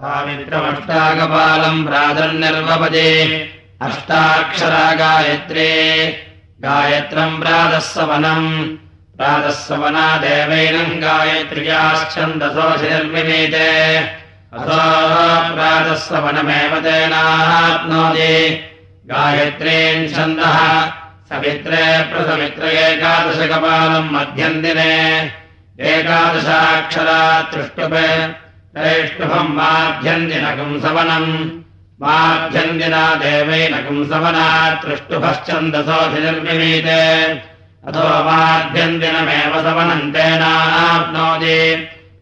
स्वामित्रमष्टाकपालम् प्रातर्निर्वपदे अष्टाक्षरा गायत्रे गायत्रम् प्रातःसवनम् प्रातःसवना। देवैनम् गायत्र्याश्चन्दसोऽधिनिर्मिमीते अथो प्रातःसवनमेव तेनाप्नोति गायत्रीम् छन्दः। सवित्रे प्रसमित्र एकादशकपालम् मध्यम् दिने एकादशाक्षरा तृष्टुपे ैष्टुभम् माध्यन्दिनकम् सवनम् माध्यन्दिना देवैनकम् सवना तृष्टुभश्चन्दसोऽधिनिर्मिमीते अथो माध्यन्दिनमेव सवनम् तेनाप्नोति।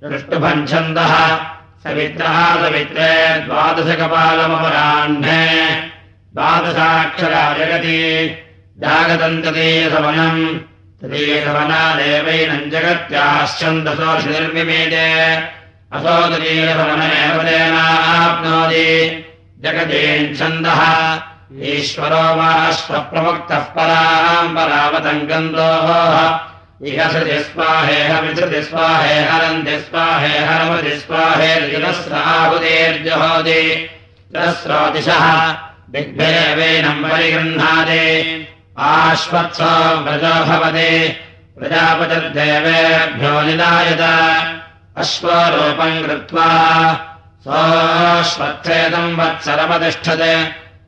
तृष्टुभम् छन्दः। सवित्रः सवित्रे द्वादशकपालमपराह्ने द्वादशाक्षरा जगति जागतम् तदीयसवनम् तदीयसवना देवैनम् जगत्याश्चन्दसोऽधिनिर्मिमीते असोदतीरवनमेवदेनाप्नोति जगतीच्छन्दः ईश्वरो वाश्वप्रमुक्तः पराम् परावतङ्गन्दोः इह स्वाहे हरन्ति, स्वाहे हरमति स्वाहेर्जुरस्राहुतेर्जुहोति जलस्रोतिशः दिग्भिरेवेनम् परिगृह्णाति। आश्वत्सो व्रजो भवते। प्रजापतिर्देवेभ्यो निदायत। अश्वरूपम् कृत्वा स्वाश्वत्थेदम् वत्सरमतिष्ठते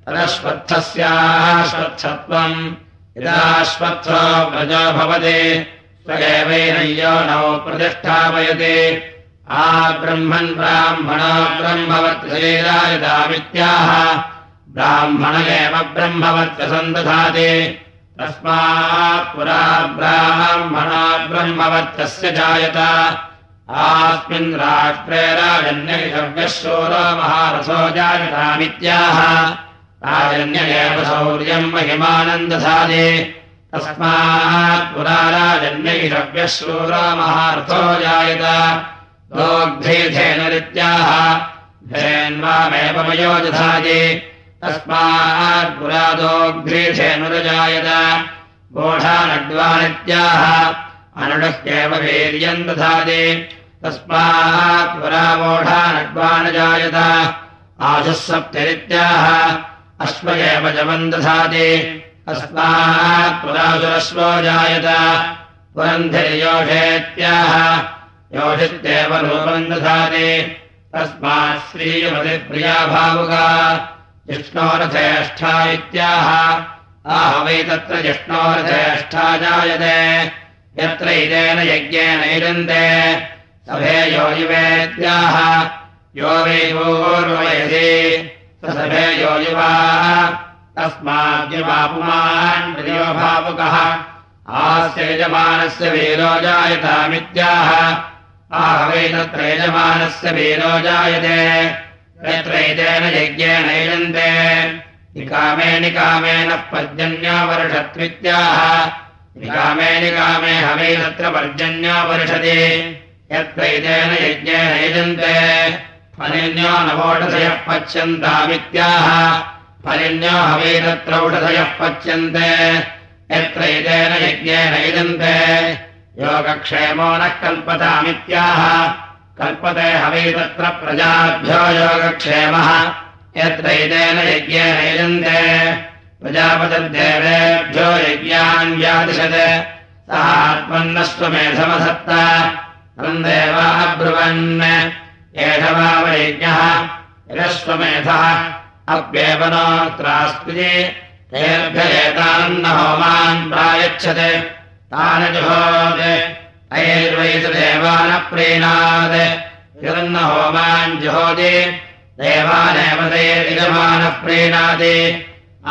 तदश्वत्थस्याश्वत्थत्वम् यदाश्वत्थो व्रजो भवति स्वगेवैनय्यो नौ प्रतिष्ठापयति। आ ब्रह्मन् ब्रह्मवत्सलीला यदामित्याह ब्राह्मण एव ब्रह्मवत्सन्दधाति तस्मात् पुरा ब्राह्मणा ब्रह्मवत्तस्य जायत आस्मिन् राष्ट्रे राजन्यशव्यशूरो महारथो जायतामित्याह राजन्य एव शौर्यम् महिमानन्दधादे तस्मात् पुरा राजन्यैषव्यशूरो महारथो जायत दोग्धेधेनुरित्याह धेन्वामेव मयोजधादे तस्मात् पुरा गोढानड्वानित्याह अनुडह्येव वीर्यम् दधाति तस्मात् पुरावोढानड्वानजायत आशुः सप्तरित्याह अश्व एव जवम् दधाति। तस्मात् पुरासुरश्वो जायत। पुरन्धिर्योषेत्याह। योषित्येव रूपम् दधाति। तस्मात् श्रीयुमतिप्रिया भावुका जिष्णोरथेष्ठा इत्याह। आह वै तत्र जिष्णोरथेष्ठा जायते। यत्र इदेन यज्ञेन इदन्ते सभे यो युवेत्याह यो वै सभे यो युवाः तस्माद्युवापुमान् प्रियो भावुकः। आस्य यजमानस्य वीरो जायतामित्याह आह वै तत्र यजमानस्य वीरो जायते। यत्र इदेन यज्ञेन इदन्ते निकामे निकामेन पर्जन्यावर्षत्वित्याह निकामे निकामे हवे तत्र पर्जन्यो वर्षति। यत्र यज्ञेन यजन्ते। फलिन्यो नवोषधयः पच्यन्तामित्याह। फलिन्यो हवे तत्र औषधयः पच्यन्ते। यत्र इदेन यज्ञेन यजन्ते। योगक्षेमो नः कल्पतामित्याह। कल्पते हवे तत्र प्रजाभ्यो योगक्षेमः। यत्र यज्ञेन यजन्ते। प्रजापतिर्देवेभ्यो यज्ञान् व्यादिशत्। सः आत्मन्नस्त्वमेधमधत्त तम् देवाब्रुवन् एष वावयज्ञः यजस्वमेधः अप्येव नोऽत्रास्ति तेभ्य एतान्न होमान् प्रायच्छत्। यदन्न होमान् जुहोति देवानेव तैर्यजमानः प्रीणाति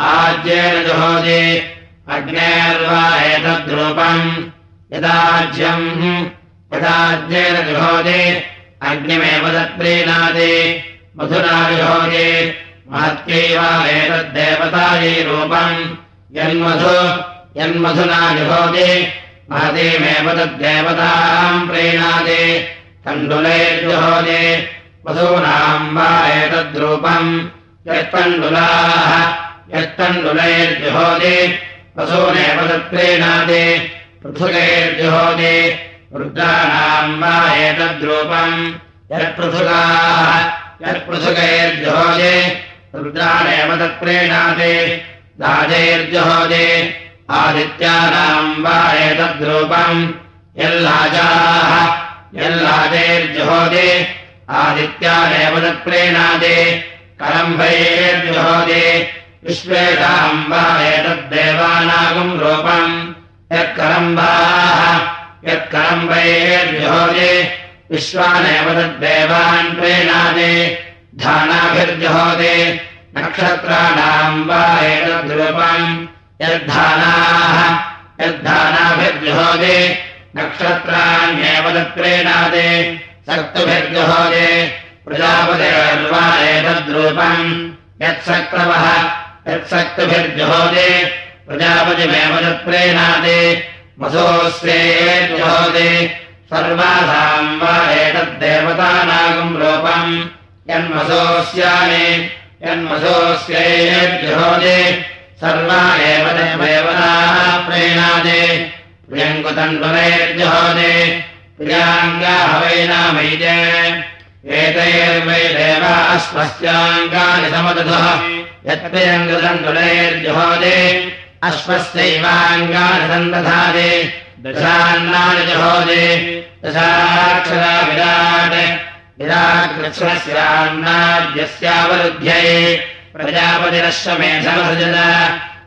आज्येन जुहोति अग्नेर्वा एतद्रूपम् यदाज्यम् यदाज्येन जुहोति अग्निमेव तत्प्रीणाति मधुना जुहोति महत्यैव एतद्देवतायै रूपम्। यन्मधु यन्मधुना जुहोति महतीमेव तद्देवताम् प्रीणाति तण्डुलैर्जुहोति वधूनाम् वा एतद्रूपम्। यत्तण्डुलाः यत्तण्डुलैर्जुहोति वसूनेव तत्प्रीणाति यत्पृथुकैर्जुहोजे रुद्राणेव तत्प्रीणाति राजैर्जुहोजे आदित्यानाम् वा एतद्रूपम्। यल्लाजाः तत्प्रीणाति करम्भैर्जुहोजे विश्वेषाम् वा एतद्देवानागम् रूपम् यत्करम्बाः यत्करम्बैर्जुहोजे विश्वानेव तद्देवान् प्रीणाति धानाभिर्जुहोति नक्षत्राणाम् वा एतद्रूपम्। यद्धानाः यद्धानाभिर्जुहोति नक्षत्राण्येव तत्प्रीणाति सक्तुभिर्जुहोति प्रजापतिर्वा एतद्रूपम्। यत्सक्तुभिर्जुहोति प्रजापतिमेव तत्प्रीणाति वसोऽस्येर्जुहोति सर्वासाम् वा एतद्देवतानागम् रूपम्। यन्मसोऽस्यानि यन्मसोऽस्यैर्जुहोति सर्वा एव देवताः प्रीणाति प्रियङ्कुतण्डुनैर्जुहोति प्रियाङ्गाहवैनामैजे एतैर्वै अश्वस्याङ्गानि समदधः। यत्प्रियङ्कुतण्डुनैर्जुहोति अश्वस्यैवाङ्गानि सन्दधाति दशान्नानि जुहोति दशाक्षरा विराट् विराट्कृष्णस्यान्नाद्यस्यावरुध्यै। प्रजापतिरश्वमेधमसृजत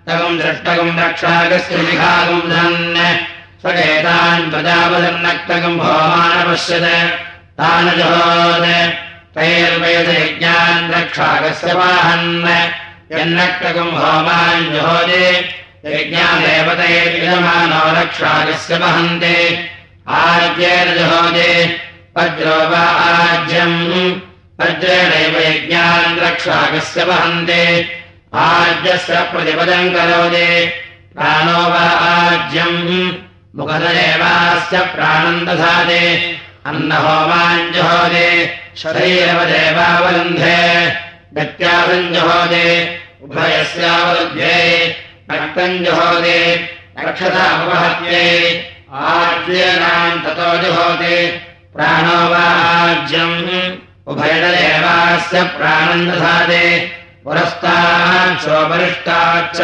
तगुम् द्रष्टगुम् रक्षागस्य लिखागुम् धन्। स्वगेतान् प्रजापतिर्नक्तगुम् भोमानपश्यत। तान् तैर्वैदयज्ञान् रक्षागस्य वाहन् यन्नक्तगुम् होमान् जुहोति यज्ञादेवतैर्यजमानो रक्षागस्य वहन्ते। आज्येन जुहोति वज्रो वा आज्यम्। वज्रेणैव यज्ञान् रक्षागस्य वहन्ते। आज्यस्य प्रतिपदम् करोति प्राणो वा आज्यम्। मुखदेवास्य प्राणम् दधाति अन्नहोमाञ्जुहोति शरीरवदेवावरुन्धे गत्यासञ्जुहोति उभयस्यावरुध्ये रक्तम् जुहोति रक्षतामुपहत्यै आज्येनाम् ततो जुहोति, प्राणो वा आज्यम् उभयदेवास्य प्राणम् दधाति पुरस्ताच्छोपरिष्टाच्च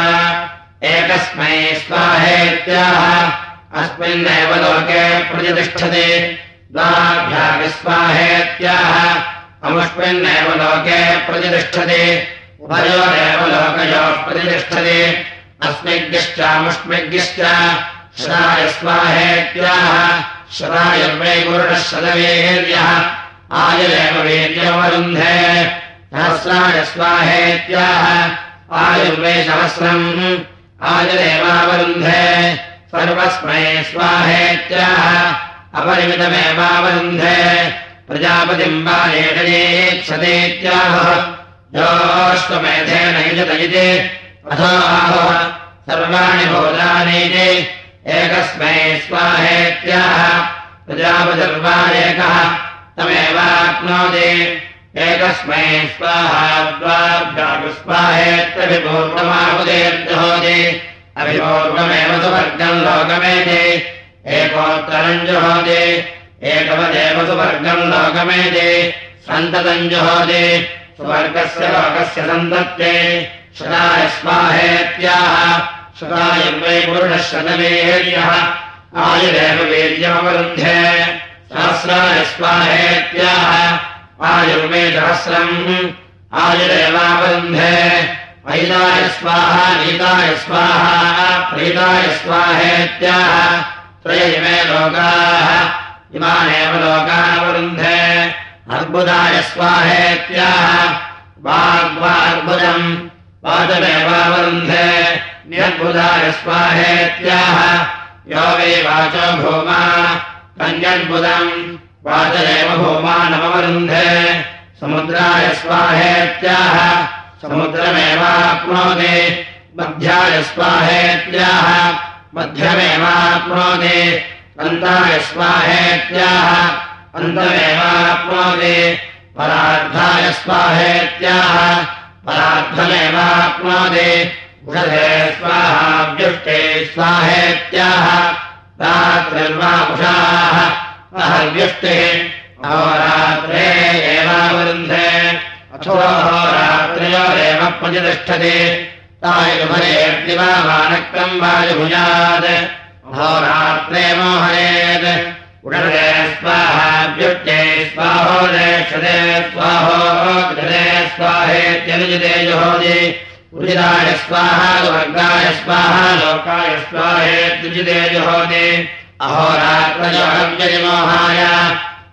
एकस्मै स्वाहेत्याह, अस्मिन्नेव लोके प्रतिष्ठते द्वाभ्याविस्वाहेत्याह अमुष्मिन्नेव लोके प्रतिष्ठते, उभयोरेव लोकयोः प्रतिष्ठते अस्मिज्ञश्चामुष्मिज्ञश्च श्रायस्वाहेत्याह श्रायुर्वे गुरुणः शतवीर्यः आयुरेव वीर्यमवरुन्धे सहस्राय स्वाहेत्याह, आयुर्वे सहस्रम् आयुरेवावरुन्धे सर्वस्मै स्वाहेत्याह, अपरिमितमेवावरुन्धे, प्रजापतिम् वा एषयेक्षतेत्याह योऽश्वमेधेन युजत इति अथो आहुः सर्वाणि भूतानीति एकस्मै स्वाहेत्याह प्रजापतिर्वा एकः तमेवाप्नोति। एकस्मै स्वाहा द्वाभ्यागुस्वाहेत्यभिपूर्वमाहुदेर्जुहोति अभिपूर्वमेव सुवर्गम् लोकमेति। एकोत्तरम् जुहोति। एकवदेव सुवर्गम् लोकमेति। सन्ततम् जुहोति। सुवर्गस्य लोकस्य सन्तत्ते शताय स्वाहेत्याह शतायुर्वै पुरुषः शतवीर्यः आयुरेव वीर्यमवरुन्धे सहस्राय स्वाहेत्याह आयुर्वे सहस्रम् आयुरेवावरुन्धे ऐदाय स्वाहा नीताय स्वाहा प्रीताय स्वाहेत्याह त्रय इमे लोकाः। इमानेव लोकानवरुन्धे अर्बुदाय स्वाहेत्याह वाग्वार्बुदम् वाचमेवावरुन्धे न्यद्बुधाय स्वाहेत्याह यो वै वाचो भूमा कन्यद्बुदम् वाचरेव भूमा नववरुन्धे। समुद्राय स्वाहेत्याह समुद्रमेवाप्नोति। मध्याय स्वाहेत्याह मध्यमेवाप्नोति। अन्ताय स्वाहेत्याह अन्तमेवाप्नोति परार्धाय स्वाहेत्याह परार्थमेवाप्नोति उषधे स्वाहाव्युष्टे स्वाहेत्याह। रात्रिर्वापुषाः अहर्व्युष्टिः। अहोरात्रे एवावरुन्धे। अथोहोरात्रयोरेव प्रतिष्ठते। तायुभरेऽग्निवामानक्रम् वायुभुजात्। अहोरात्रे मोहयेत्। स्वाहाभ्युक्ते स्वाहोदेक्षते स्वाहोदे स्वाहेत्यनुजिते जुहोदि। उदिताय स्वाहा वर्गाय स्वाहा लोकाय स्वाहेत्युजिते जुहोदि। अहोरात्रयोहव्यतिमोहाय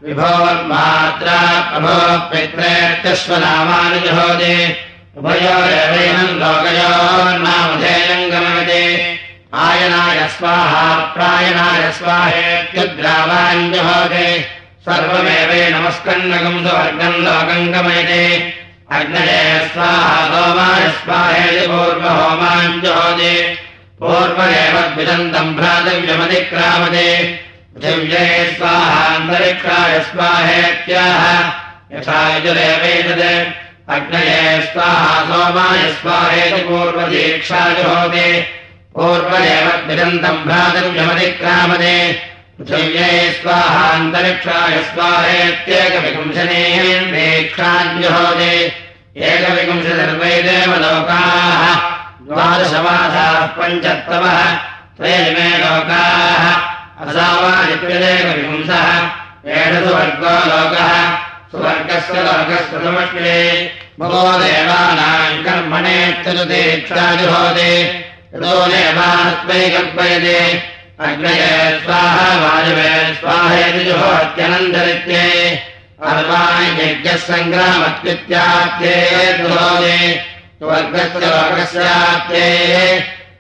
विभोर्मात्रा प्रभो पित्रेत्यश्वनामानि जुहोदि उभयोरेवैनम् लोकयोर्नामधेयम् गमयते आयनाय स्वाहा प्रायणाय स्वाहेत्युद्रावाञ्जहोदे सर्वमेव नमस्कन्नगम् सुवर्गम् लोकम् गमयते अग्नये स्वाहा सोमाय स्वाहेति पूर्वहोमाञ्जहोदे पूर्वमेव द्विदन्तम् भ्रातव्यमतिक्रामते पृथिव्ये स्वाहान्तरिक्षाय स्वाहेत्याह यथा यजुरेवेतत् अग्नये स्वाहा सोमाय स्वाहेति पूर्वदीक्षाजुहोदे पूर्वमेव द्विदन्तम् भ्रातव्यमतिक्रामते पृथिव्ये स्वाहान्तरिक्षाय स्वाहेत्येकविपुंशनेक्षाद्युहोदे एकविपुंशदर्वै देवलोकाः द्वादशमासाः पञ्चत्तमः। त्रयमे लोकाः। असावादित्यदेकविपुंसः एष सुवर्गो लोकः सुवर्गस्य लोकस्य समष्टे भगो देवानाम् कर्मणेत्यजुतीक्षाजुहोदे यतो देवात्मै कल्पयते अग्नये स्वाहा वायवे स्वाहेति जुहोत्यनन्तरित्ये अर्वाणि यज्ञः सङ्ग्रामत्वित्यात्ये द्रोदे स्वर्गस्य लोकस्याप्ते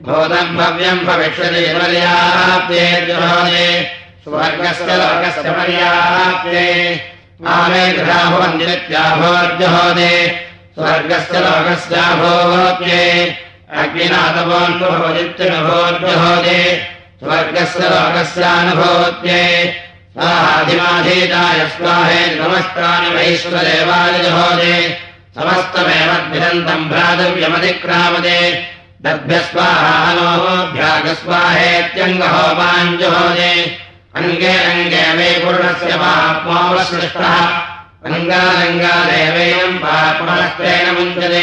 भूतम् भव्यम् भविष्यति पर्याप्ते द्रोदे स्वर्गस्य लोकस्य पर्याप्ते आमे गृहाभवन्दित्याभोर्जुहोदे स्वर्गस्य लोकस्याभोप्ये अग्निनाथवोन्भोदित्यनुभोर्जुहोदे स्वर्गस्य लोकस्यानुभूत्ये स्वाहाधिमाधीताय स्वाहे नमस्तानि वैश्वदेवायजहोदे समस्तमेव अङ्गे अङ्गे मे पूर्णस्य पाप्मोऽवसृष्टः अङ्गालङ्गादेवेयम् पाप्मनस्त्रेण मुञ्चते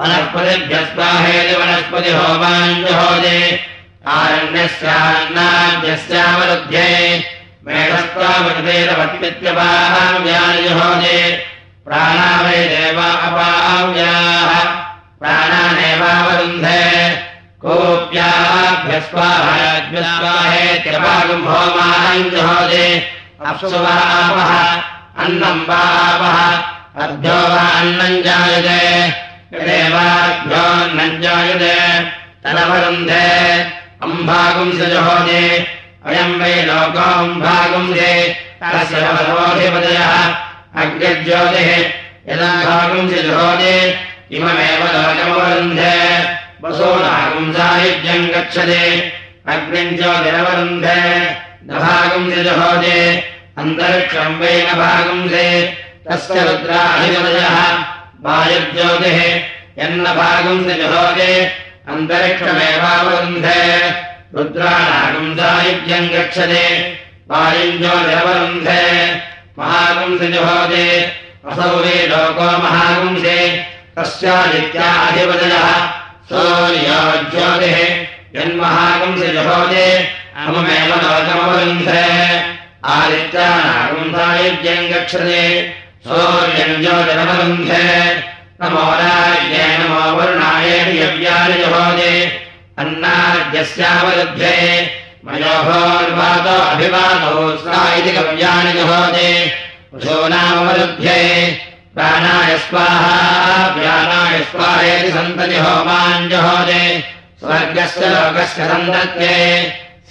वनस्पतिभ्यस्वाहेति वनस्पति होमाञ्जहोदे वै देवा अपाव्याः प्राणानेवावरुन्धे। कोऽप्याभ्यस्वाहेत्यपागम् होमाञ्जहोदे अप्सुवावः अन्नम् वावः अर्धो वा अन्नम् जायते देवाभ्योऽन्नम् जायते तदवरुन्धे अम्भागुंसजहोदे अयम् वै लोकोऽम्भागुंसे अग्निज्योतिः यदा भागुंसजहोदे इममेव लोकमवरुन्धे वसूनागुंसायुज्यम् गच्छते अग्निम् ज्योतिरवरुन्धे न भागुंसजहोदे अन्तरिक्षम् वै न भागुंसे तस्य रुद्राधिपदयः वायुज्योतिः यन्न भागुंसजहोदे अन्तरिक्षमेवावरुन्धे। रुद्राणागुंसायुज्यम् गच्छते वायुञ्जोतिरवरुन्धे महागुंसजहोदे असौ वे लोको महागुंसे तस्यादित्याधिपदयः सूर्योज्योतिः यन्महागुंसजहोदे अमुमेव लोकमवरुन्धे। आदित्यानागुंसायुज्यम् गच्छते सूर्यम् ज्योतिरवरुन्धे नमो राज्ये नमो वरुणाय यव्यानि जहोदे। अन्नाद्यस्यावरुध्ये मयोभोर्वातो अभिवादो कव्यानि जहोदे। पशूनामवरुध्ये प्राणाय स्वाहा व्यानाय स्वाहेति सन्तति होमाञ्जहोदे स्वर्गस्य लोकस्य सन्तत्ये।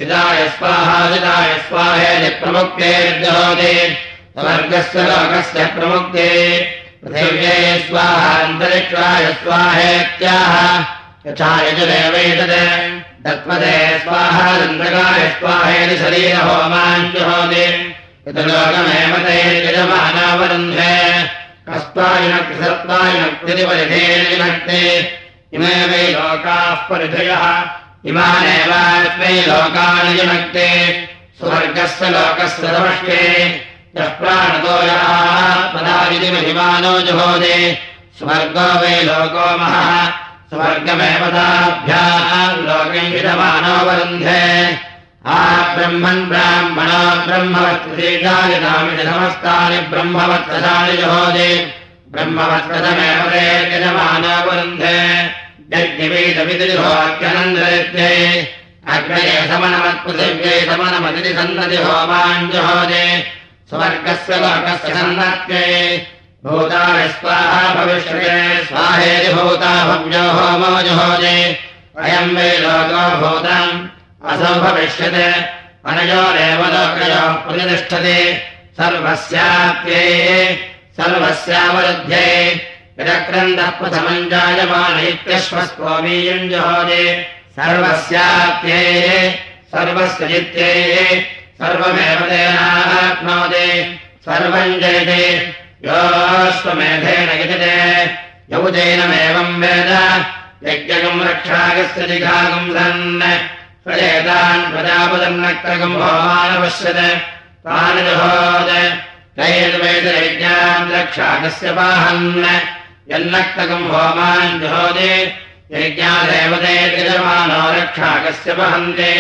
स्वाहा सिदाय स्वाहेति प्रमुक्तेर्जहोदे स्वर्गस्य लोकस्य प्रमुक्ते। पृथिव्ये स्वाहान्तरिक्षाय स्वाहेत्याह। यथा यजुरेवैतत् तत्पदे स्वाहानन्दकाय स्वाहेति शरीरहोमाञ्जुहोति यत् लोकमेव ते यजमानावरुन्धे। कस्त्वायुनक्ति इमे वै लोकाः परिधयः। इमानेवास्मै लोकानि युनक्ते स्वर्गस्य लोकस्य समष्टे यः प्राणतो यात्मदादिति महिमानो जुहोदे स्वर्गो वै लोको महः। स्वर्गमेव लोकम् विधमानो वरुन्धे। आ ब्रह्मन् ब्राह्मणो ब्रह्मवत्कृतीकानि समस्तानि ब्रह्मवत्कथानि जुहोदे ब्रह्मवत्कथमेव ते यजमानो वरुन्धे। यज्ञवेदविदिहोत्यनन्दरित्ये अग्नये समनमत्पृथिव्ये समनमतिथि सन्नति होमाञ्जुहोदे स्वर्गस्य लोकस्य सन्नत्ये भविष्यते भूता भव्यो होमो जुहोदे अयम् वै लोको भूतम् असौ भविष्यते। अनयोरेव लोकयोः प्रतिष्ठते। सर्वस्याप्ये जायमान इत्यश्वस्त्वमीयम् जहोदे सर्वस्याप्ये सर्वस्य जित्ये सर्वमेव तेनाप्नोति सर्वम् जयते। योऽश्वमेधेन यजते। यौजैनमेवम् वेद यज्ञकम् रक्षागस्य जिघागम् सन् स्वजेतान् प्रजापदन्नक्रगम् भवानपश्यत् तानि रक्षागस्य पाहन् यन्नक्तकम् होमान् जुहोदे यज्ञादेवते यजमानो रक्षाकस्य वहन्ते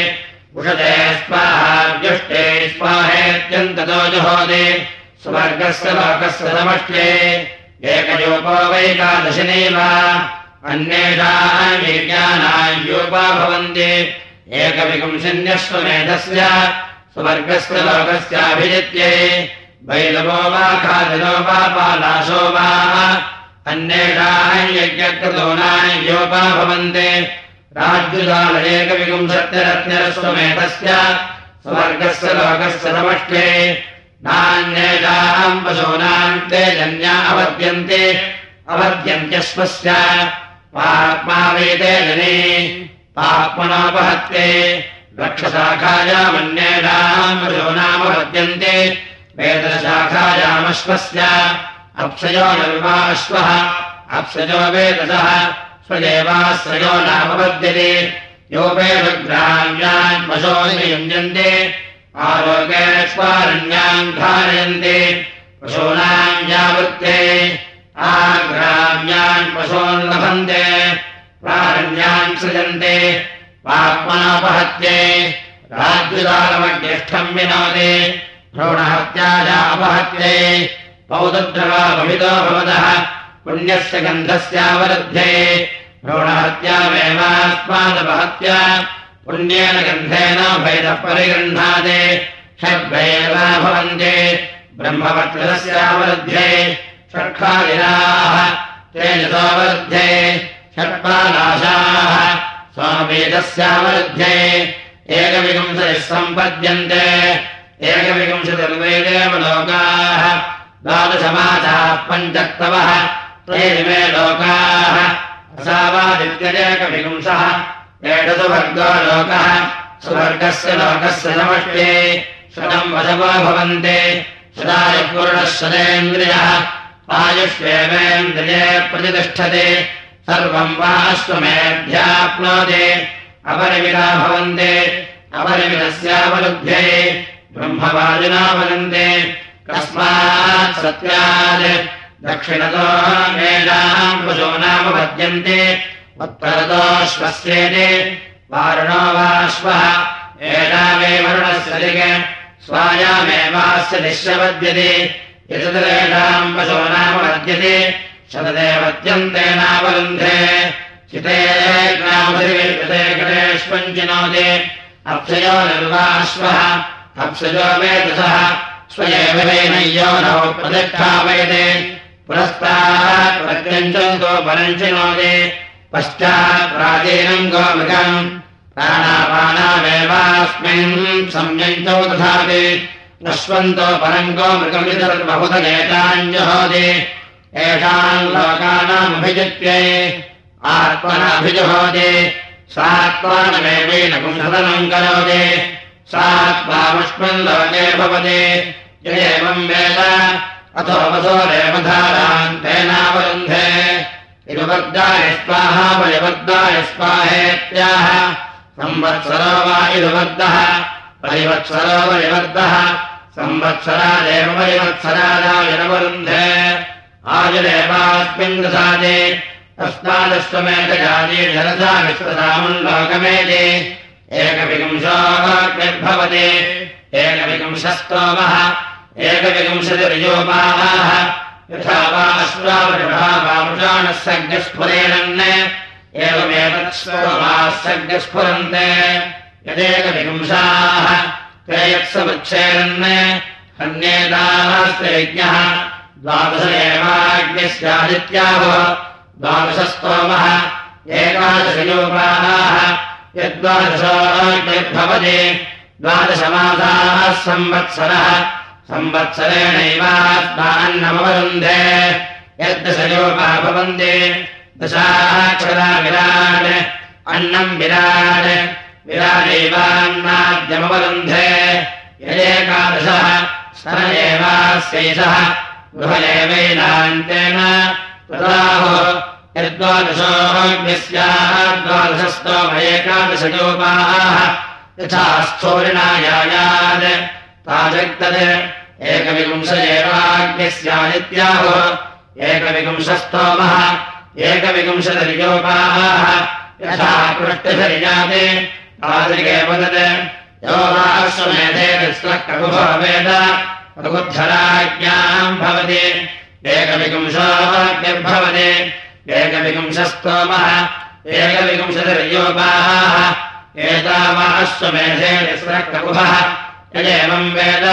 उषते स्वाहाव्युष्टे स्वाहेत्यन्ततो जुहोदे स्वर्गस्य लोकस्य समष्टे एकयोपो वैकादशिनैव अन्येषाम् योपा भवन्ति एकविपुंशन्यश्वमेधस्य स्वर्गस्य लोकस्याभिजित्ये वैलवो वा खादिनो वा पालाशो वा अन्येषाम् यज्ञकृतोनाय योपा भवन्ते राज्युजालयेकविपुंसत्यरत्नरस्वमेधस्य स्वर्गस्य लोकस्य समष्टे नान्येषाम् पशूनाम् ते जन्या अवद्यन्ते अवद्यन्त्यश्वस्य पाप्मा वेदे जने। पाप्मनोपहत्ते लक्षशाखायामन्येषाम् पशूनामवद्यन्ते वेदशाखायामश्वस्य अप्सयो नर्वाश्वः अप्सजो वेदसः स्वदेवाश्रयो नामपद्यते योपेदग्राम्यान् पशोनि युञ्जन्ते आरोग्यस्वारण्याम् धारयन्ते। पशूनाम् यावृत्ते। आग्राम्यान् पशून् लभन्ते। प्रारण्यान् सृजन्ते। पाप्मनोपहत्ये। राज्युदालमज्ञष्ठम् विनोदे। भ्रूणहत्याया अपहत्ये। पौदद्रवा भवितो। भवतः पुण्यस्य गन्धस्यावरुध्ये भ्रूणहत्यामेवास्मादपहत्या पुण्येन गन्धेन भैदः परिगृह्णादे षड्भैव भवन्ते। ब्रह्मवत्रस्यावरुध्ये षट्खालिराः तेजसोऽवरुध्ये षट्पालाशाः स्वामेदस्यावरुध्ये एकविंशतिः सम्पद्यन्ते एकविंशतिर्वेदेव लोकाः। द्वादशमासाः पञ्चक्तवः त्रेमे लोकाः असावादित्यदेकविंशः एषसु भर्गो लोकः सुवर्गस्य लोकस्य समष्टे। शतम् वशवो भवन्ते। शदायुपूर्णः शतेन्द्रियः आयुष्वेवेन्द्रिये प्रतिष्ठते। सर्वम् वा अश्वमेध्याप्नोति। अपरिमिता भवन्ते। अपरिमितस्यावलुभ्ये ब्रह्मवादिना वदन्ते। कस्मात् सत्यात् दक्षिणतो मेषाम् पशो नाम पद्यन्ते उत्तरतोऽश्वस्येति वारुणो वाश्वः एषामे वरुणस्य दिग स्वायामेवास्य यतरेषाम् पशो नाम पद्यते चिते ग्रामधिते गणेष्वञ्चिनोदे अप्सयो निर्वाश्वः अप्सजो नौ प्रतिष्ठापयते पुरस्तात् प्रत्यञ्चम् गोपरञ्चिनोदे पश्चात् प्राचीनम् प्राणापानामेवास्मिन् संयञ्चौ तथापि नश्वन्तो परम् गोमृगमितर्बहुतनेताञ्जहोदे येषाम् लोकानामभिजित्यै आत्मनाभिजुहोति सात्मानमेवेन पुंसदनम् करोति सात्मामुष्मन् लोके भवति। एवम् वेद अथो वसोरेव धारान्तेनावरुन्धे इरुवर्गाय स्वाहा परिवर्गाय स्वाहेत्याह संवत्सरो वा इरुवर्गः परिवत्सरो परिवर्गः संवत्सरादेव परिवत्सरादायनवरुन्धे आयुरेवास्मिन् तस्मादश्वमेकजाते जलसा विश्वसामम् लोकमेति एकविंशोऽभवति एकविंशस्तोमः एकविंशतिर्योपाः यथा वा अश्वावृषावामृषाणः सर्गस्फुरेणन् एवमेव सोमाः सर्गस्फुरन्ते यदेकविंशाः ते यत्समुच्छेदन् अन्येतास्ते यज्ञः द्वादश एवाज्ञस्यादित्याः द्वादशस्तोमः। एकादशयोपाः यद्वादशोऽग्निर्भवति। द्वादशमासाः संवत्सरः संवत्सरेणैवात्मान्नमवरुन्धे यद्दशयोपः भवन्ति दशाक्षरा विराट् अन्नम् विराट् विराटैवान्नाद्यमवरुन्धे यदेकादशः सन एवास्यैषः गृह एवैनान्तेन तदाहो यद्वादशोऽग्निस्याः द्वादशस्तोम एकादशयोपाः यथा स्थोरिणायायात् ताजक्तत् एकविंश एवाग्निस्यादित्याहो एकविंशस्तोमः। एकविंशतिर्योपाः यथा पृष्ठधर्याते तादृगेव तत् यो वा अश्वमेधे तिस्रः वेद रघुद्धराज्ञाम् भवति। एकविंशोऽग्निर्भवति। एकविंशस्तोमः। एकविंशतिर्योपाः एतावाश्वमेधे तिस्रः यदेवम् वेद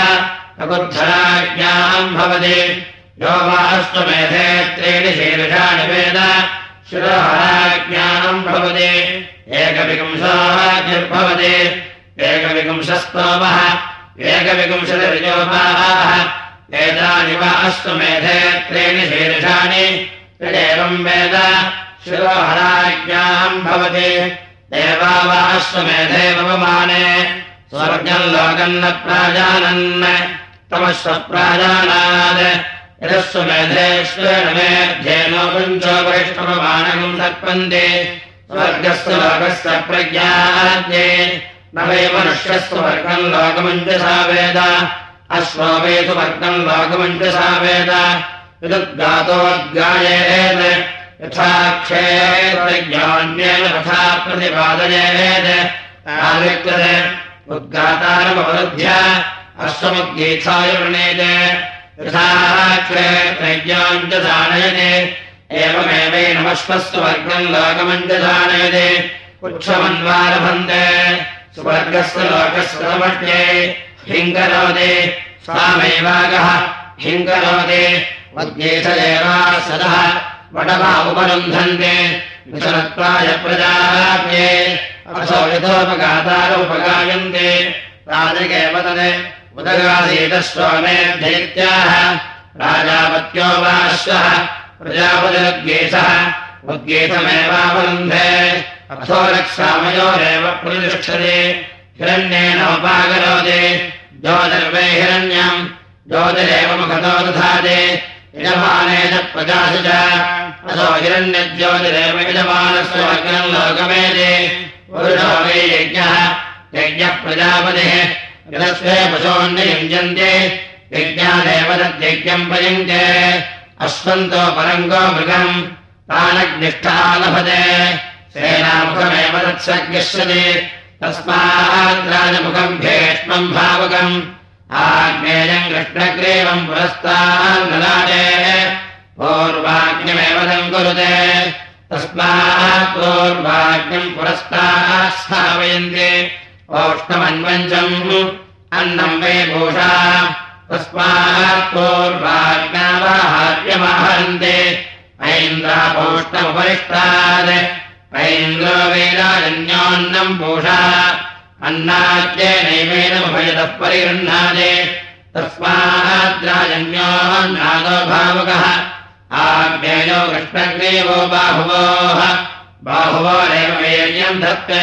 रघुद्धराज्ञाम् भवति। यो वा अश्वमेधे त्रीणि शीर्षाणि वेद शिरोहराज्ञानम् भवति। एकविंशोऽग्निर्भवति एकविंशस्तोमः एकविंशतिर्योपाः एतानि वा अश्वमेधे त्रीणि शीर्षाणि। यदेवम् वेद। शिरोहराज्ञाम् भवति। देवा वा अश्वमेधे पवमाने स्वर्गम् लोकम् न प्राजानन्। तमश्वप्राजानात् यदस्वमेधेश्वेन मेध्येनो पञ्चोपरिष्ठपमानकम् सर्पन्ते स्वर्गस्य लोकस्य प्रज्ञाद्ये न वै मनुष्यस्वर्गम् लोकमञ्जसा वेद। अश्वो वै सुवर्गम् लोकमञ्जसा वेद। विदुद्गातोद्गायेत् यथा क्षेत्रज्ञान्येन तथा प्रतिपादयेत् उद्गातारमवरुध्य अश्वमुद्गीताय वृणेत् यथा क्षेत्रज्ञाम् च दानयते एवमेवैनमश्वस्वर्गम् लोकमम् च दानयते पुच्छमन्वारभन्ते सुवर्गस्य लोकस्य समष्ट्ये हिङ्करोति स्वामेवागः हिङ्करोति मद्गीतदेवा सदः असौ यथोपगातारोपगायन्ते। राजकेव तत् उदगादीतस्वामेध्यैत्याः राजापत्यो वाश्वः प्रजापतिरुद्गीतः उद्गीतमेवावरुन्धे अथो रक्षामयोरेव प्रतिष्ठते हिरण्येनोपाकरोति ज्योतिर्वै हिरण्यम्। ज्योतिरेव मुखतो दधाति। यजमाने च प्रकाश च। अथो हिरण्यज्योतिरेव यजमानस्य अग्रम् लोकमेति पुरुषो वै यज्ञः यज्ञः प्रजापतिः। यदस्वे पशोन्ययुञ्जन्ते यज्ञादेव तद्यज्ञम् प्रयुङ्क्ते अश्वन्तो परङ्गो मृगम् तानग्निष्ठा लभते सेनामुखमेव तत्सर्गिष्यति तस्मात् राजमुखम् भेष्मम् भावकम् आग्नेयम् कृष्णग्रीवम् तस्मात् पूर्वाग्निम् पुरस्तात् स्थापयन्ति ओष्णमन्वञ्चम् अन्नम् वै भूषा तस्मात् पूर्वाज्ञावाहार्यमाहरन्ते ऐन्द्रापोष्णमुपरिष्टात् ऐन्द्रो वेदारण्योन्नम् भूषा अन्नाद्येनैवेनमुभयतः परिगृह्णाते तस्माद्राजन्योन्नादो भावकः आग्नेयो कृष्णग्रीवो बाहुवोः बाहुवानेव वीर्यम् धत्ते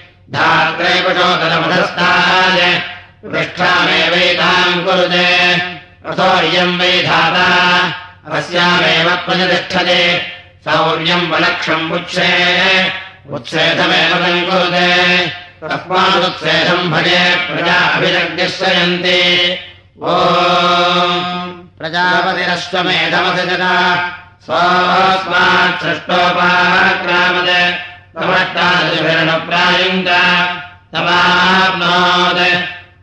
धात्रे कुशोदरमधस्ताय पृष्ठामेवैताम् कुरुते। अथो इयम् वै धाता। अस्यामेव प्रतिष्ठते सौर्यम् वलक्षम् उच्छे। उत्सेधमेव तम् कुरुते। तस्मादुत्सेधम् भजे प्रजा अभिरग्निश्रयन्ति ओ स्वस्मात् सृष्टोपाक्रामत् तमष्टादशभिरणप्रायुङ्ग तमाप्नोत्।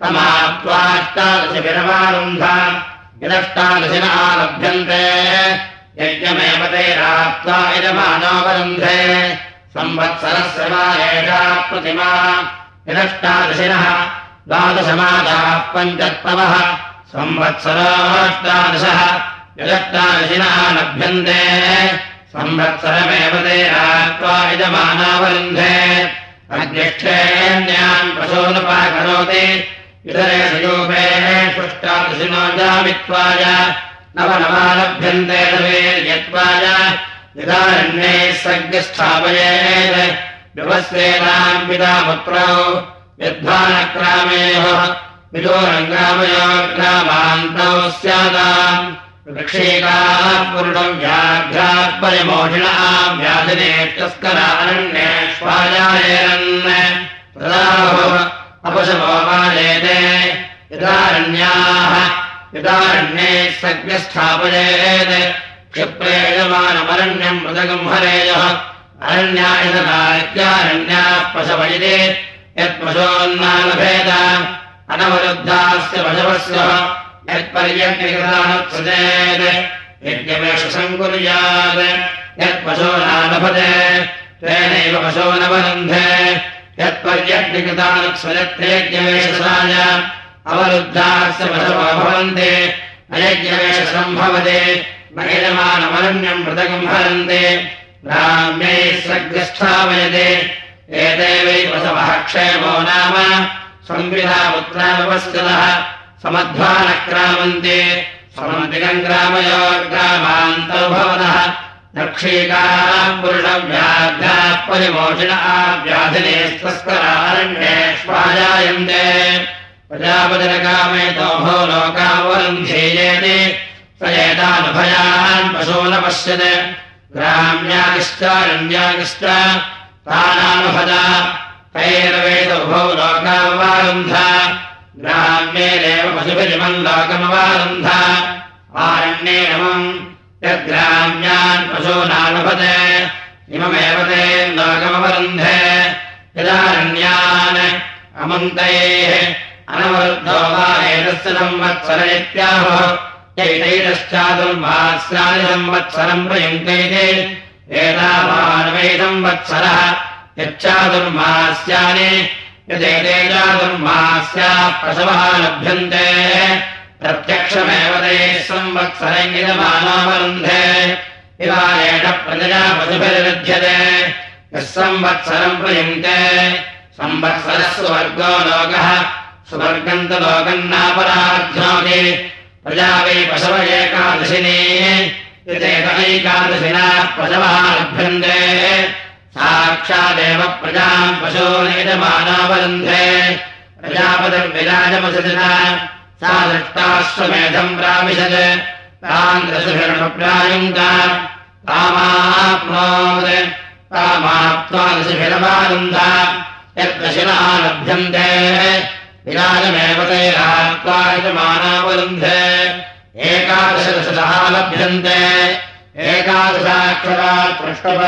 तमाप्त्वाष्टादशभिरमारुन्ध यदष्टादशिना लभ्यन्ते। यज्ञमेव तैराप्त्वा इदमानोपरुन्धे संवत्सरस्य वा एषा प्रतिमा। यदष्टादशिनः द्वादशमादाः पञ्चत्तवः संवत्सराष्टादशः यदष्टादशिनः लभ्यन्ते संवत्सरमेव ते आत्वा यजमानावरुन्धे। अग्निष्ठेन्यान् पशूनुपाकरोति। इतरेषु यूपेष्टादशिनो जामित्वाय। नवनवालभ्यन्ते नवेर्यत्वाय यदारण्ये सज्ञस्थापयेत् व्यवस्वेनाम् पिता पुत्रौ। यद्भानक्रामेव विदोरङ्ग्रामयो ग्रामान्तौ स्यादाम् वृक्षेकापूर्णम् व्याघ्राः परिमोषिणाम् व्याधिनेष्टस्करारण्येष्वायायन् अपशवो मानेते यदारण्याः यदारण्यैः सज्ञस्थापयेत् क्षिप्रेयमानमरण्यम् मृदगम् हरेयः अरण्यायनात्यारण्याः पशव इति यत्पशोन्नालभेद अनवरुद्धास्य पशवस्य नालभते तेनैव पशो अवरुद्धास्य पशवो भवन्ति। अयज्ञमेषसम्भवते महिलमानमरण्यम् मृदकम् हरन्ते। ग्राम्यै सग्रस्थापयते एतेवै वसवः क्षेमो नाम। संविधापुत्रावस्कृतः समध्वानक्रामन्ते। समन्तिकम् ग्रामयो ग्रामान्तौ भवतः दक्षीकाम् पुरुषव्याघ्राः परिमोषिण व्याधिनेस्तस्करारण्येष्वाजायन्ते प्रजापतिरकामेतो भो लोकावरुन्ध्येयेति स एतानुभयान् पशो न पश्यत् ग्राम्यागिश्चारण्यागिश्च तानानुभदा तैरवेदुभौ लोकामवारुन्ध ग्राम्येदेव पशुभिरिमम् लोकमवारुन्ध आरण्येनमम् यद्ग्राम्यान् पशूनानुभत इममेव ते लोकमवरुन्धे। यदारण्यान् अमन्तैः अनवरुद्धो वा एतस्य संवत्सर इत्याहो। चैतैरश्चातुर्मास्यानि संवत्सरम् प्रयुङ्क्ते एतावानवै संवत्सरः यच्चातुर्मास्यानि यदेते चातुर्मास्याः प्रसवः लभ्यन्ते। प्रत्यक्षमेव ते इवारेण प्रजया पशुभिर्लभ्यते यः संवत्सरम् प्रयुङ्क्ते। संवत्सरः सुवर्गो लोकः। सुवर्गम् तु लोकम् नापराध्योति। प्रजा वै पशव एकादशिनी। यदेकैकादशिना पशवः लभ्यन्ते साक्षादेव प्रजाम् पशूनेजमानावरुन्धे प्रजापतिर्विराजमसजना सा दृष्टाश्वमेधम् प्राविशत्। ताम् दशभिरणप्रायुङ्गा तामाप्नोत् तामाप्त्वा दशभिरमारुन्धा यद्दशिनः लभ्यन्ते विराजमेव तैरात्वा यजमानावरुन्धे। एकादशदशतः लभ्यन्ते एकादशाक्षरात् पृष्टव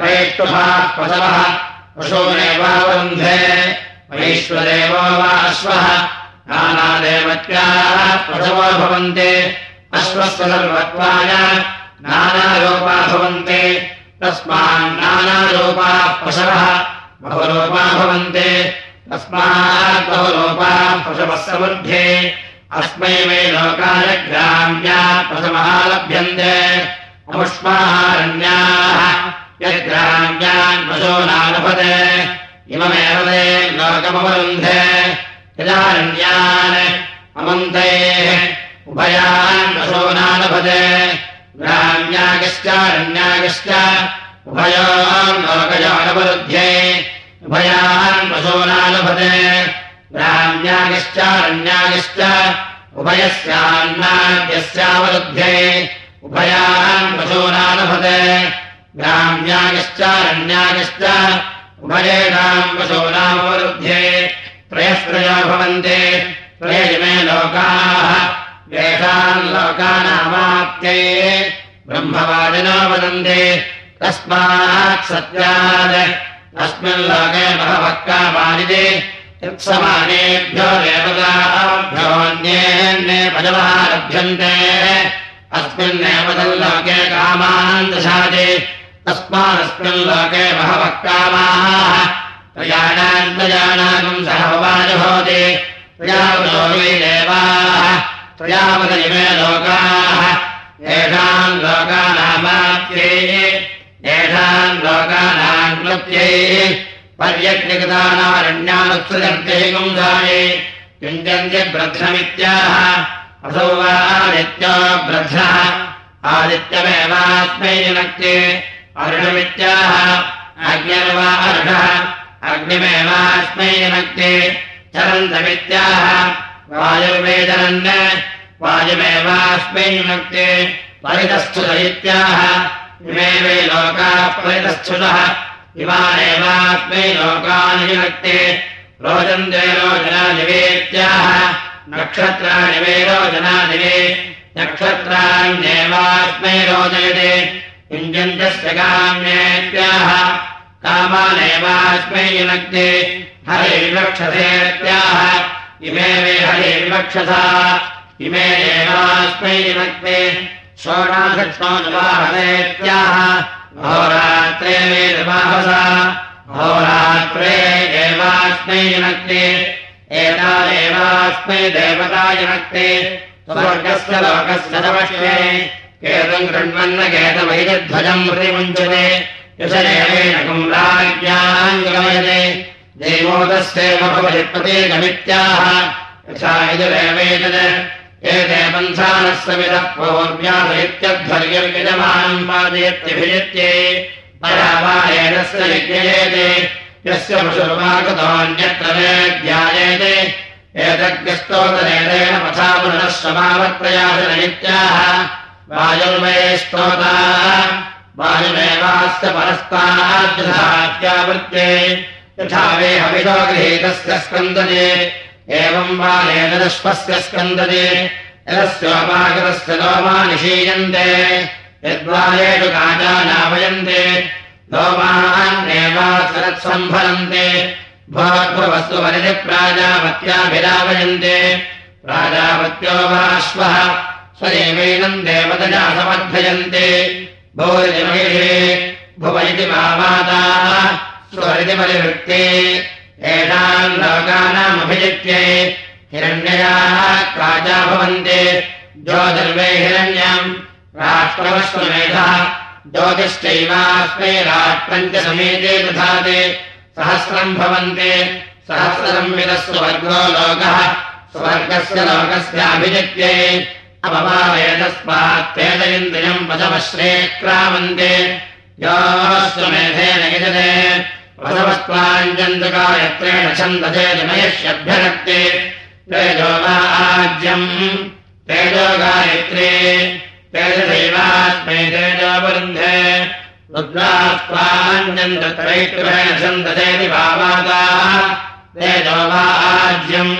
त्रैष्टुभाः पशवः पशूनेवावरुन्धे। वैश्वदेवो वा अश्वः। नानादेवत्याः पशवो भवन्ति। अश्वस्य सर्वत्वाय नानारूपा भवन्ति। तस्मान्नानारूपाः पशवः बहुरूपा भवन्ति। तस्मात् अस्मै लोकाय ग्राम्या पशवः लभ्यन्ते। यद्ग्राम्यान् पशो नालभते इममेव ते लोकमवरुन्धे यदारण्यान् अमन्तेः उभयान् नालभते ग्राम्यागश्चारण्यागश्च उभयान् लोकयानवरुध्ये उभयान् पशूनालभते ग्राम्यागश्चारण्यागश्च उभयस्यान्नाद्यस्यावरुध्ये उभयान् पशूनालभते ग्राम्यागश्चारण्यागश्च उभयेषाम् पशूनामवरुध्ये त्रयस्त्रयो भवन्ति त्रयजिमे लोकाः येषाम् लोकानामाप्त्यै ब्रह्मवादिनो वदन्ति तस्मात् सत्यात् अस्मिन् लोके बहवः कामानिति यत्समानेभ्यो देवताभ्योऽन्ये पदवः लभ्यन्ते अस्मिन्नेव तल्लोके कामान् दशाति तस्मादस्मिन् लोके बहवः कामाः। देवाः प्रयावतनिमे लोकाः। येषाम् लोकानामाप्त्यै येषाम् लोकानाम् क्लप्त्यै पर्यज्ञगतानारण्यानुत्सजन्ते गुंसाये युञ्जन्ति ब्रध्नमित्याह असौ वा आदित्यो ब्रध्नः आदित्यमेवास्मै जनक्ति अर्षमित्याह अग्निर्वा अर्षः अग्निमेवास्मै जनक्ति चरन्तमित्याह वायुर्वेदनन् वायुमेवास्मै युनक्ते परितस्थुत इत्याह इमे वै लोकाः परितस्थुतः इमानेवास्मै लोकान् युनक्ते रोचन्ते रोचनादिवेत्याह नक्षत्राणि वै रोचनादिवे नक्षत्राण्येवास्मै रोचयते युञ्जन्तस्य काम्येत्याह कामानेवास्मै युनक्ते हरे विवक्षसेत्याह इमे वे हरे विवक्षसा इमे देवास्मै विभक्ते षोडाशक्ष्मोनुवाहनेत्याह होरात्रे वे निर्वाहसा होरात्रे देवास्मै जनक्ते एता देवास्मै देवता जनक्ते स्वर्गस्य लोकस्य नवश्ये केतम् कृण्वन्न केतमैजध्वजम् प्रतिमुञ्चते यशदेवेन गमयते देवोदस्यैव भवति प्रतीकमित्याह। यथा एते पन्थानस्य विदः इत्यध्वर्यर्यजमानम् पादयत्यभिजित्ये। परावायेनस्य यज्ञयेते यस्य समावत्प्रयासनमित्याह वायुर्वये स्तोता। वायुमेवास्य परस्ताद्यथात्यावृत्ते यथा वे हविषो गृहीतस्य स्कन्दते। एवम् वा एतदश्वस्य स्कन्दते। यदस्योपाकृतस्य लोमा निषीयन्ते यद्वारेषु काचानावयन्ते लोमान्नेवासरत्सम्भरन्ते भवद्भवस्तु वरति प्राजापत्याभिरावयन्ते प्राजापत्यो वाश्वः स्वदेवैनम् देवतया समर्थयन्ते भोरिमहिषे भुव इति मामाताः स्वरिति परिवृत्ते। एषाम् लोकानामभिजित्ये हिरण्ययाः प्राजा भवन्ति। ज्योतिर्वे हिरण्यम् राष्ट्रवस्वमेधः ज्योतिश्चैवास्मै राष्ट्रम् च समेते दधाति। सहस्रम् भवन्ति। सहस्रसंविदः स्वर्गो लोकः। स्वर्गस्य लोकस्याभिजित्ये। अपवावेदस्मात् तेजयन्दिनम् पदवश्रे क्रामन्ते। योऽस्वमेधेन यजते। वसवस्त्वाञ्जन्तुकायत्रेण छन्दसे जमयष्यभ्यनक्ते तेजो वा आज्यम्। तेजो गायत्रे तेजदैवास्मै तेजोवरुन्धे रुद्रास्त्वाञ्जन्तत्रैत्रेण छन्दसेति भावाता तेजो वा आज्यम्।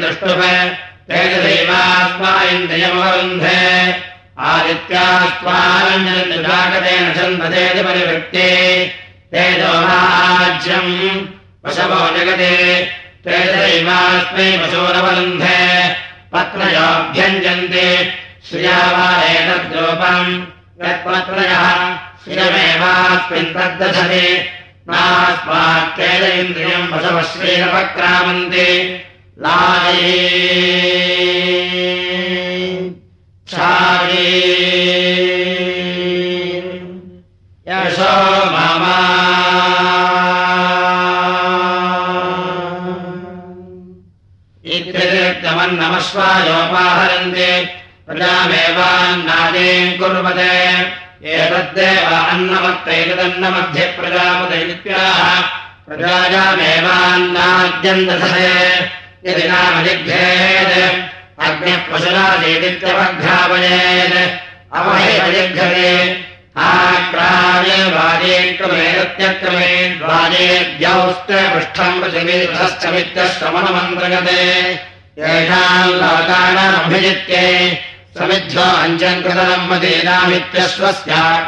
द्रष्टुभ तेजदैवास्मा इन्द्रियमवरुन्धे। आदित्यास्त्वाञ्जन्तुजागतेन छन्दसेति परिवृत्ते। तेजोहाज्यम् वशवो जगते। तेजैवास्मै वशोरवरुन्धे पत्रयोऽभ्यञ्जन्ते श्रिया वा एतद्रूपम् यत्पत्रयः श्रियमेवास्मिन् तद्दधति वशवश्रेणपक्रामन्ते लाये इत्यतिरिक्तमन्नमश्वायोपाहरन्ते प्रजामेवान्नादीम् कुर्वते। एतद्देव अन्नमत्तैतदन्नमध्ये प्रजापदैत्याः प्रजायामेवान्नाद्यन्तसे यदि आक्रामे वाजे क्रमेत्यक्रमे द्वाजेभ्यौश्च पृष्ठम् लोकानामभिजित्ये समिध्यो अञ्जम् कृतम्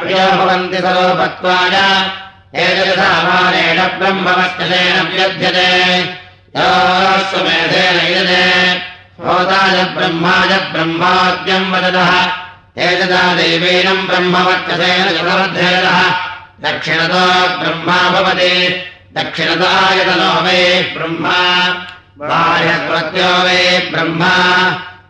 प्रियो भवन्ति सलोपत्वाय एतदसामानेन ब्रह्मवस्तसेन व्यध्यते। स्वमेधेन युजते होताय ब्रह्माय ब्रह्माद्यम् वदतः। एतदा देवीनम् ब्रह्मवर्चसेन जलवर्धेदः दक्षिणतो ब्रह्मा भवति। दक्षिणतायतनो वै ब्रह्मा। बाह्यप्रत्यो वै ब्रह्मा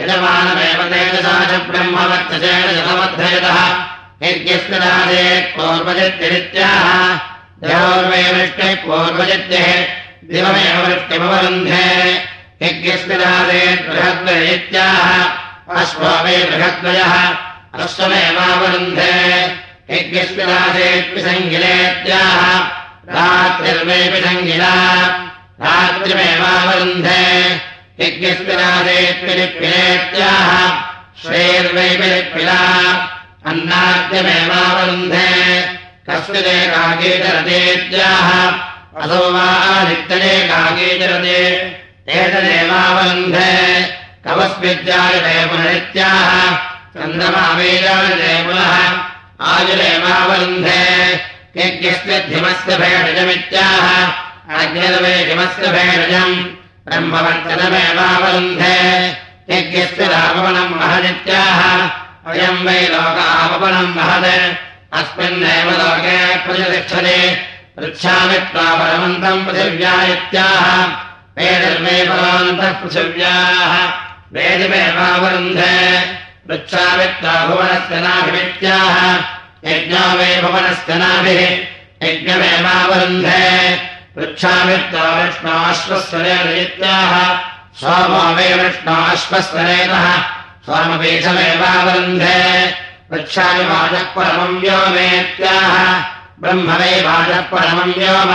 यजमानमेव तेजसा च ब्रह्मवर्तसेन शतमध्ययतः यज्ञस्मिनादे पूर्वजित्यरित्याह देवोर्वे वृष्टे पूर्वजित्यः दिवमेव वृष्टिमवरुन्धे। यज्ञस्मिनादे बृहद्वयित्याः अश्वो मे बृहद्वयः, अश्वमेवावरुन्धे। यज्ञस्मिनादेत्विसङ्गिलेत्याह रात्रिर्वेऽपि सङ्गिला रात्रिमेवावरुन्धे। श्रेर्वैपिलिपिला अन्नाद्यमेवावरुन्धे कस्मिदेकागीचरतेत्याः असो वा नित्यदेकागीचरते एतदेवावरुन्धे कवस्मिद्यायते पुनरित्याः चन्द्रमावेजायते पुनः आयुरेवावरुन्धे यज्ञस्मिद्धिमस्य भेषजमित्याह अग्निर्वे हिमस्य भेषजम् ब्रह्मवर्चनमेवावरुन्धे यज्ञस्य रापवनम् महदित्याह। अयम् वै लोकापवनम् महत् अस्मिन्नेव लोके प्रतिष्ठते पृच्छामि त्वा परमन्तम् पृथिव्या इत्याह वेदर्मे परमन्तः पृथिव्याः। वेदमेवावरुन्धे। पृच्छामि त्वा भुवनस्य नाभिमित्याह। यज्ञो वै भुवनस्य नाभिः। यज्ञमेवावरुन्धे पृच्छामि त्वा विष्णोश्वस्वरेत्याह सोमो वै विष्णोश्वस्वरेतः सोमपीठमेवावरुन्धे पृच्छामि वाचः परमम् व्योमेत्याह। ब्रह्म वै वाचः परमम् व्योम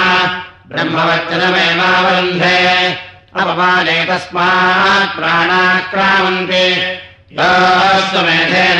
ब्रह्मवचनमेवावरुन्धे अपमाने तस्मात् प्राणाक्रामन्ते। स्वमेधेन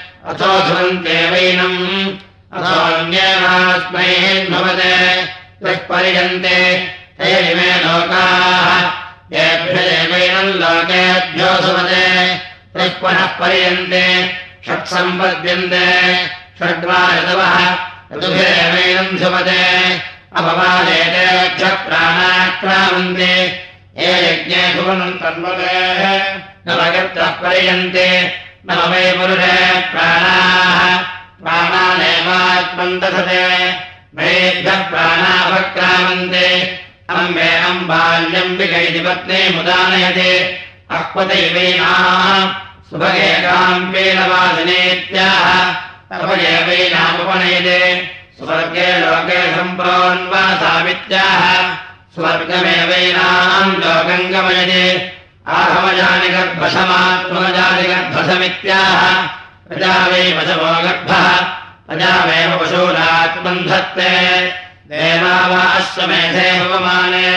अथो ध्रुवन्ते वैनम्। अथोऽन्येनास्मै भवते। त्वः पर्यन्ते। ते लोकाः। येभ्यदेवैनम् लोकेभ्यो सुमते। त्वः पुनः पर्यन्ते। षट्सम्पद्यन्ते ऋतुभिरेवैनम् धुमते अपवादेतेभ्यः प्राणाक्रामन्ते। ये यज्ञे भुवनम् न भगत्वः पर्यन्ते न मे पुरुषे प्राणाः। प्राणानेवात्मम् दधते मेभ्यः प्राणापक्रामन्ते। विकैति पत्नी मुदानयते। अक्वदैवैनाः सुभगेकाम्बेनवादिनेत्याह तपयैवैनामुपनयते स्वर्गे लोके सम्प्रोन्वासामित्याह स्वर्गमेवैनाम् लोकम् गमयते आहमजानि गर्भसमात्मजानि गर्भसमित्याह प्रजा वै पशवो गर्भः प्रजावेव अश्वमेधे भवमाने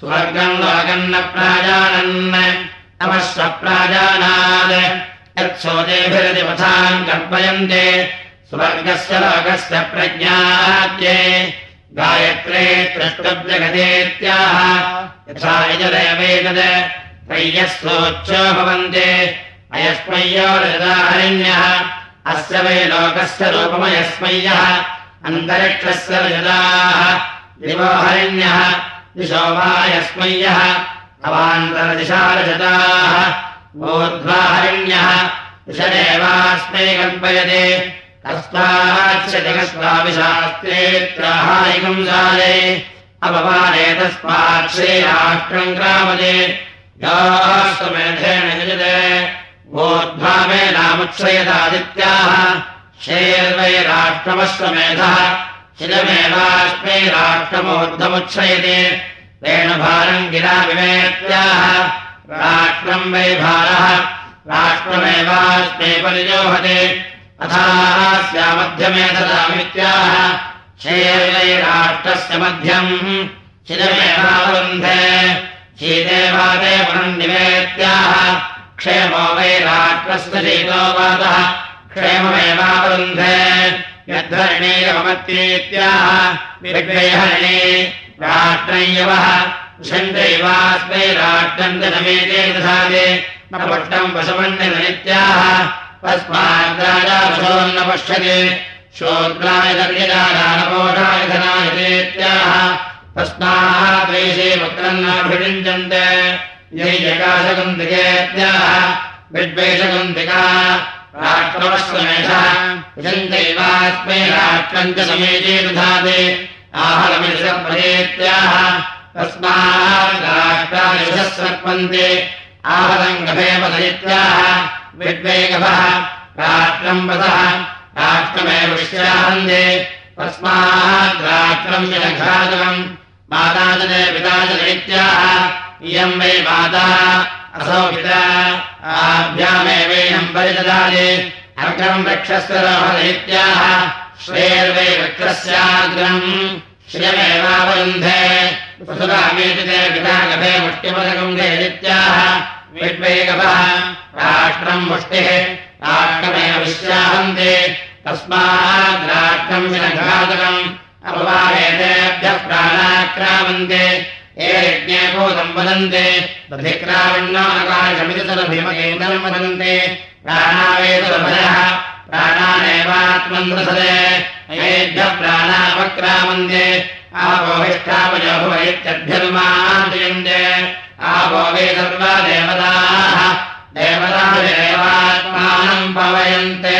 स्वर्गम् लोकम् न प्राजानन् नमः प्राजानात्। यत्सोदेभिरतिपथान् कल्पयन्ते स्वर्गस्य लोकस्य प्रज्ञाद्ये गायत्रे द्रष्टव्यगतेत्याह यथा यजदेवेतत् त्रय्यः सोच्चो भवन्ते अयस्मय्योरजदाहरिण्यः अस्य वै लोकस्य रूपमयस्मय्यः। अन्तरिक्षस्य रजदाः दिवो हरिण्यः। दिशो वा ऊर्ध्वा हरिण्यः। दिशदेवास्मै कल्पयते। तस्माच्छास्त्रेत्याहायिकम् साले अपमाने तस्मात् श्रीराष्ट्रम् क्रामदे याश्वमेधेन यजते। वोद्भावे नामुत्सयदादित्याः शेर्वै तेन भारम् गिरा विवेत्याः। राष्ट्रम् वै भारः। राष्ट्रमेवास्मै परिजोहते। अथास्यामध्यमे ददामित्याह शेर्वै राष्ट्रस्य मध्यम्। शिरमेवावरुन्धे शीतेवादे पुनर्निवेत्याह क्षेमो वै राष्ट्रस्य शीतोवादः क्षेममेवावरुन्धे यद्धरणीयमत्येत्याह विग्रयहरिणे राष्ट्रयवः षण्डैवास्मै राष्ट्रम् जनमेते दधाते न पट्टम् वसवण्यनित्याह तस्माद्राजाशोन्न पश्यते शोद्राय दर्यजानपोषाय धनायतेत्याह तस्मात् द्वैषे राष्ट्रम् च समेते दधाते। आहलमिषप्रदेत्याह तस्मात् सर्पन्ते। आहलम् गभेपदयित्याह विद्वेगभः राष्ट्रम् वदः राष्ट्रमेव विश्राहन्ते। राष्ट्रम् जनघातकम् माताजने पिताजनैत्याह इयम् वै माता असौ पिता। आभ्यामेवैनम् परिददाति अर्घम् वृक्षस्य वसुरामेतिते पिता गभे मुष्टिपदकम् विद्वेगभः राष्ट्रम् मुष्टिः। राष्ट्रमेव विश्राहन्ते। तस्मात् राष्ट्रम् विनघातकम् अपवारेतेभ्यः प्राणाक्रामन्ते ये यज्ञेभूतम् वदन्ते तदभिमकेन्द्रम् वदन्ते प्राणावेतुर्भयः प्राणानेवात्मन् रसते येभ्यः प्राणापक्रामन्ते आपोहिष्ठापयोभुवैत्यभ्यनुमानयन्ते आपो वे सर्वा देवताः देवता देवात्मानम् पवयन्ते